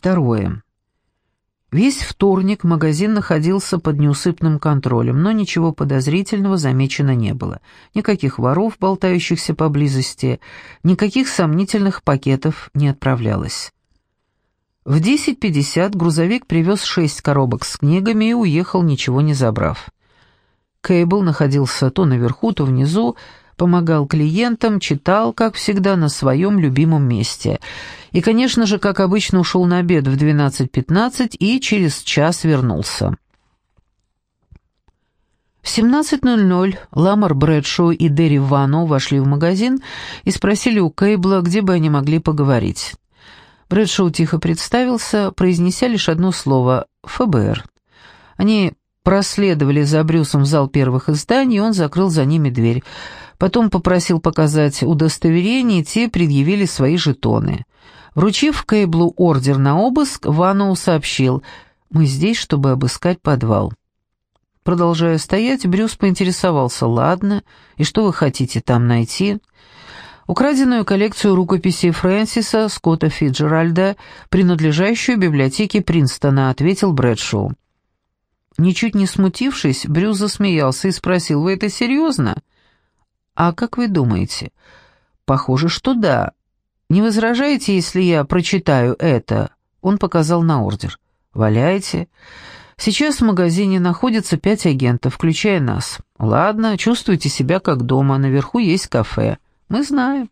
Второе. Весь вторник магазин находился под неусыпным контролем, но ничего подозрительного замечено не было. Никаких воров, болтающихся поблизости, никаких сомнительных пакетов не отправлялось. В 10.50 грузовик привез шесть коробок с книгами и уехал, ничего не забрав. Кейбл находился то наверху, то внизу, помогал клиентам, читал, как всегда, на своем любимом месте. И, конечно же, как обычно, ушел на обед в 12.15 и через час вернулся. В 17.00 Ламар Брэдшоу и Дерри Ванно вошли в магазин и спросили у Кейбла, где бы они могли поговорить. Брэдшоу тихо представился, произнеся лишь одно слово «ФБР». Они проследовали за Брюсом в зал первых изданий, и он закрыл за ними дверь. Потом попросил показать удостоверение, те предъявили свои жетоны. Вручив Кейблу ордер на обыск, Ваноу сообщил, «Мы здесь, чтобы обыскать подвал». Продолжая стоять, Брюс поинтересовался, «Ладно, и что вы хотите там найти?» Украденную коллекцию рукописей Фрэнсиса Скотта Фиджеральда, принадлежащую библиотеке Принстона, ответил Брэдшоу. Ничуть не смутившись, Брюс засмеялся и спросил, «Вы это серьезно?» «А как вы думаете?» «Похоже, что да. Не возражаете, если я прочитаю это?» Он показал на ордер. «Валяйте. Сейчас в магазине находится пять агентов, включая нас. Ладно, чувствуйте себя как дома, наверху есть кафе. Мы знаем».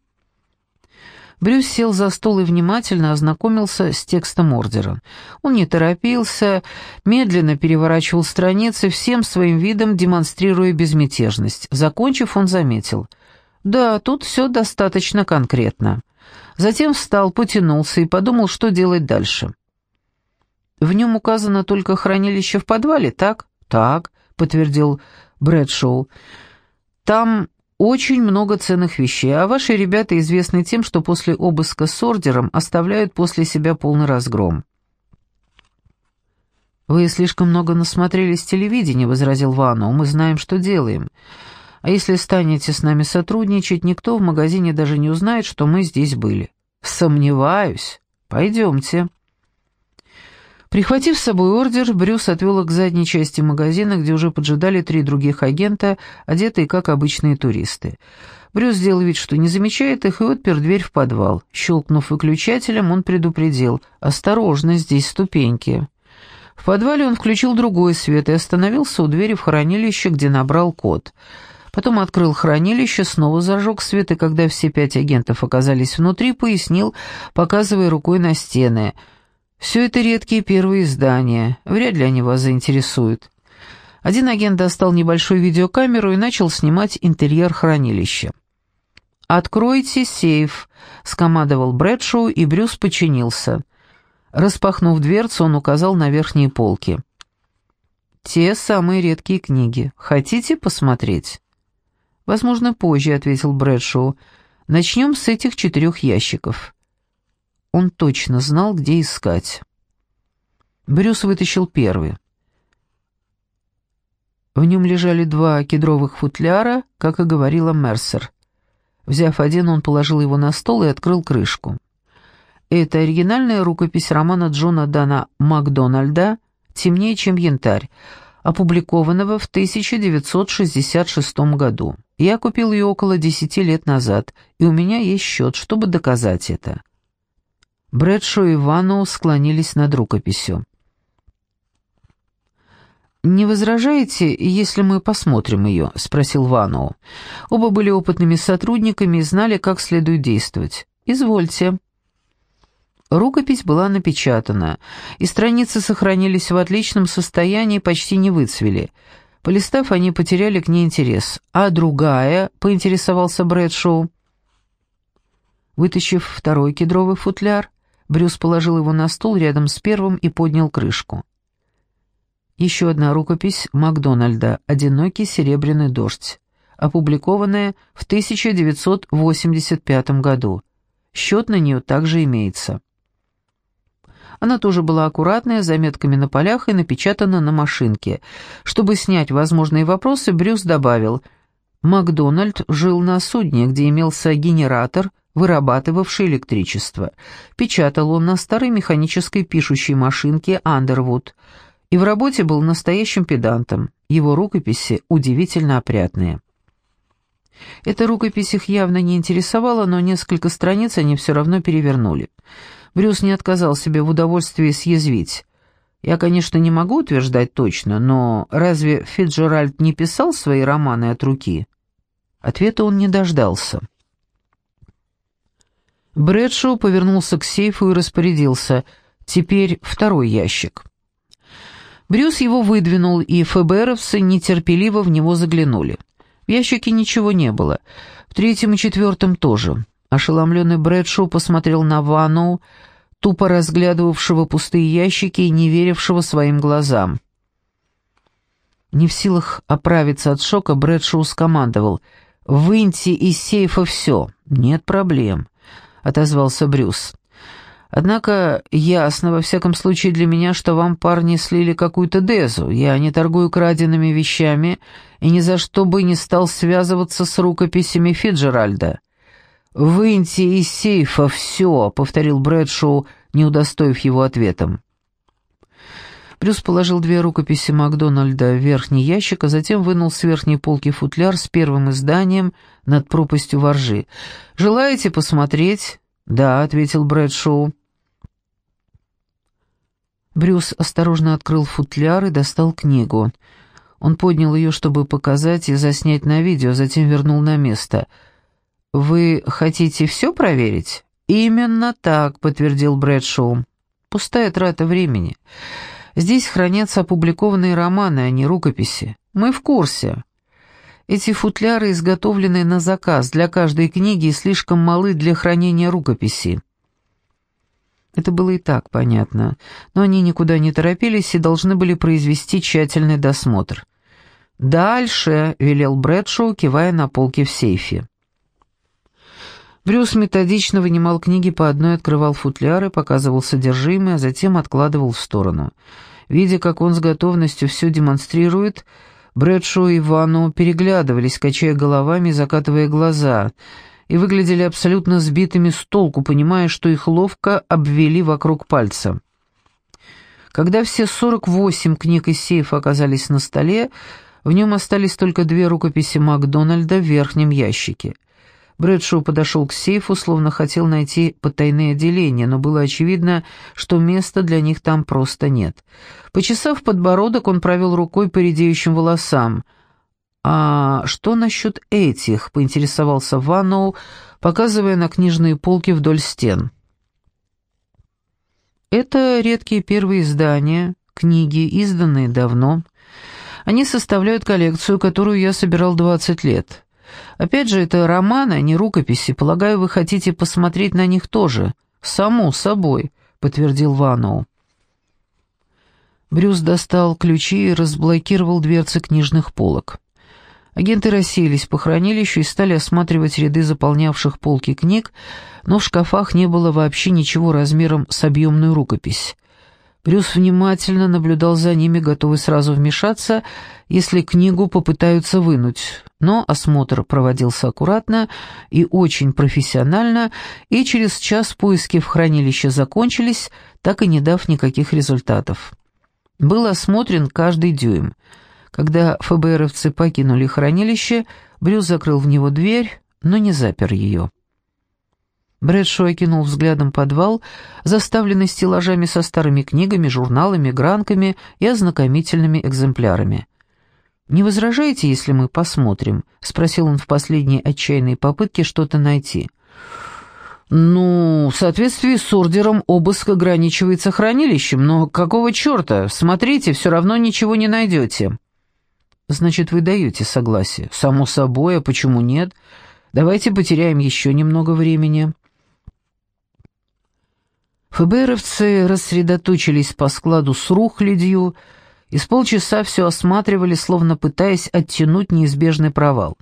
Брюс сел за стол и внимательно ознакомился с текстом ордера. Он не торопился, медленно переворачивал страницы, всем своим видом демонстрируя безмятежность. Закончив, он заметил. «Да, тут все достаточно конкретно». Затем встал, потянулся и подумал, что делать дальше. «В нем указано только хранилище в подвале, так?» «Так», — подтвердил Брэдшоу. «Там очень много ценных вещей, а ваши ребята известны тем, что после обыска с ордером оставляют после себя полный разгром». «Вы слишком много насмотрелись телевидения», — возразил Вану. «Мы знаем, что делаем. А если станете с нами сотрудничать, никто в магазине даже не узнает, что мы здесь были». «Сомневаюсь. Пойдемте». Прихватив с собой ордер, Брюс отвел их к задней части магазина, где уже поджидали три других агента, одетые как обычные туристы. Брюс сделал вид, что не замечает их, и отпер дверь в подвал. Щелкнув выключателем, он предупредил «Осторожно, здесь ступеньки». В подвале он включил другой свет и остановился у двери в хранилище, где набрал код. Потом открыл хранилище, снова зажег свет, и когда все пять агентов оказались внутри, пояснил, показывая рукой на стены – все это редкие первые издания, вряд ли они вас заинтересуют. Один агент достал небольшую видеокамеру и начал снимать интерьер хранилища. «Откройте сейф», — скомандовал Брэдшоу, и Брюс подчинился. Распахнув дверцу, он указал на верхние полки. «Те самые редкие книги. Хотите посмотреть?» «Возможно, позже», — ответил Брэдшоу. «Начнем с этих четырех ящиков». Он точно знал, где искать. Брюс вытащил первый. В нем лежали два кедровых футляра, как и говорила Мерсер. Взяв один, он положил его на стол и открыл крышку. Это оригинальная рукопись романа Джона Дана Макдональда «Темнее, чем янтарь», опубликованного в 1966 году. Я купил ее около десяти лет назад, и у меня есть счет, чтобы доказать это. Брэдшо и Ванноу склонились над рукописью. «Не возражаете, если мы посмотрим ее?» — спросил Ванноу. Оба были опытными сотрудниками и знали, как следует действовать. «Извольте». Рукопись была напечатана, и страницы сохранились в отличном состоянии, почти не выцвели. Полистав, они потеряли к ней интерес. «А другая?» — поинтересовался Брэдшоу. Вытащив второй кедровый футляр, Брюс положил его на стол рядом с первым и поднял крышку. Еще одна рукопись Макдональда «Одинокий серебряный дождь», опубликованная в 1985 году. Счет на нее также имеется. Она тоже была аккуратная, с заметками на полях и напечатана на машинке. Чтобы снять возможные вопросы, Брюс добавил, «Макдональд жил на судне, где имелся генератор, вырабатывавший электричество. Печатал он на старой механической пишущей машинке «Андервуд», и в работе был настоящим педантом. Его рукописи удивительно опрятные. Эта рукопись их явно не интересовала, но несколько страниц они все равно перевернули. Брюс не отказал себе в удовольствии съязвить. Я, конечно, не могу утверждать точно, но разве Фитджеральд не писал свои романы от руки? Ответа он не дождался. Брэдшоу повернулся к сейфу и распорядился. «Теперь второй ящик». Брюс его выдвинул, и ФБРовцы нетерпеливо в него заглянули. В ящике ничего не было. В третьем и четвертом тоже. Ошеломленный Брэдшоу посмотрел на Ванну, тупо разглядывавшего пустые ящики и не верившего своим глазам. Не в силах оправиться от шока, Брэдшоу скомандовал «Выньте из сейфа все». «Нет проблем», — отозвался Брюс. «Однако ясно, во всяком случае для меня, что вам парни слили какую-то дезу. Я не торгую краденными вещами и ни за что бы не стал связываться с рукописями Фиджеральда». «Выньте из сейфа все», — повторил Брэдшоу, не удостоив его ответом. Брюс положил две рукописи Макдональда в верхний ящик, а затем вынул с верхней полки футляр с первым изданием над пропастью воржи. «Желаете посмотреть?» «Да», — ответил Брэдшоу. Брюс осторожно открыл футляр и достал книгу. Он поднял ее, чтобы показать и заснять на видео, затем вернул на место. «Вы хотите все проверить?» «Именно так», — подтвердил Брэдшоу. «Пустая трата времени. Здесь хранятся опубликованные романы, а не рукописи. Мы в курсе. Эти футляры изготовлены на заказ для каждой книги и слишком малы для хранения рукописи. Это было и так понятно, но они никуда не торопились и должны были произвести тщательный досмотр. «Дальше», — велел Брэдшоу, кивая на полки в сейфе. Брюс методично вынимал книги по одной, открывал футляры, показывал содержимое, а затем откладывал в сторону. Видя, как он с готовностью все демонстрирует, Брэдшоу и Вану переглядывались, качая головами и закатывая глаза, и выглядели абсолютно сбитыми с толку, понимая, что их ловко обвели вокруг пальца. Когда все 48 книг из сейфа оказались на столе, в нем остались только две рукописи Макдональда в верхнем ящике — Брэдшоу подошел к сейфу, словно хотел найти потайные отделения, но было очевидно, что места для них там просто нет. Почесав подбородок, он провел рукой по редеющим волосам. «А что насчет этих?» — поинтересовался Ванноу, показывая на книжные полки вдоль стен. «Это редкие первые издания, книги, изданные давно. Они составляют коллекцию, которую я собирал 20 лет». Опять же, это романы, а не рукописи. Полагаю, вы хотите посмотреть на них тоже. Само собой, подтвердил Ваноу. Брюс достал ключи и разблокировал дверцы книжных полок. Агенты расселись по хранилищу и стали осматривать ряды заполнявших полки книг, но в шкафах не было вообще ничего размером с объемную рукопись. Брюс внимательно наблюдал за ними, готовый сразу вмешаться, если книгу попытаются вынуть. Но осмотр проводился аккуратно и очень профессионально, и через час поиски в хранилище закончились, так и не дав никаких результатов. Был осмотрен каждый дюйм. Когда ФБРовцы покинули хранилище, Брюс закрыл в него дверь, но не запер ее. Брэдшо окинул взглядом подвал, заставленный стеллажами со старыми книгами, журналами, гранками и ознакомительными экземплярами. «Не возражаете, если мы посмотрим?» — спросил он в последней отчаянной попытке что-то найти. «Ну, в соответствии с ордером обыск ограничивается хранилищем, но какого черта? Смотрите, все равно ничего не найдете». «Значит, вы даете согласие?» «Само собой, а почему нет? Давайте потеряем еще немного времени». ФБРовцы рассредоточились по складу с рухлядью и с полчаса все осматривали, словно пытаясь оттянуть неизбежный провал.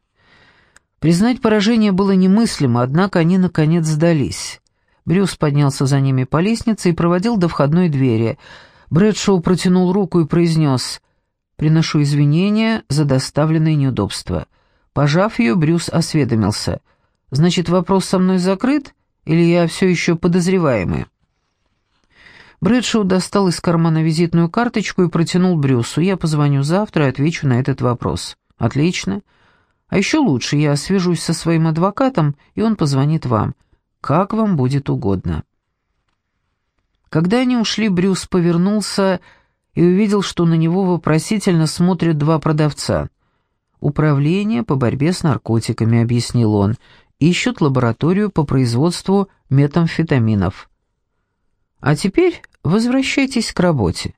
Признать поражение было немыслимо, однако они, наконец, сдались. Брюс поднялся за ними по лестнице и проводил до входной двери. Брэдшоу протянул руку и произнес «Приношу извинения за доставленные неудобства». Пожав ее, Брюс осведомился Значит, вопрос со мной закрыт, или я все еще подозреваемый?» Брэдшоу достал из кармана визитную карточку и протянул Брюсу. «Я позвоню завтра и отвечу на этот вопрос». «Отлично. А еще лучше, я свяжусь со своим адвокатом, и он позвонит вам. Как вам будет угодно». Когда они ушли, Брюс повернулся и увидел, что на него вопросительно смотрят два продавца. «Управление по борьбе с наркотиками», — объяснил он, — «ищут лабораторию по производству метамфетаминов». «А теперь возвращайтесь к работе.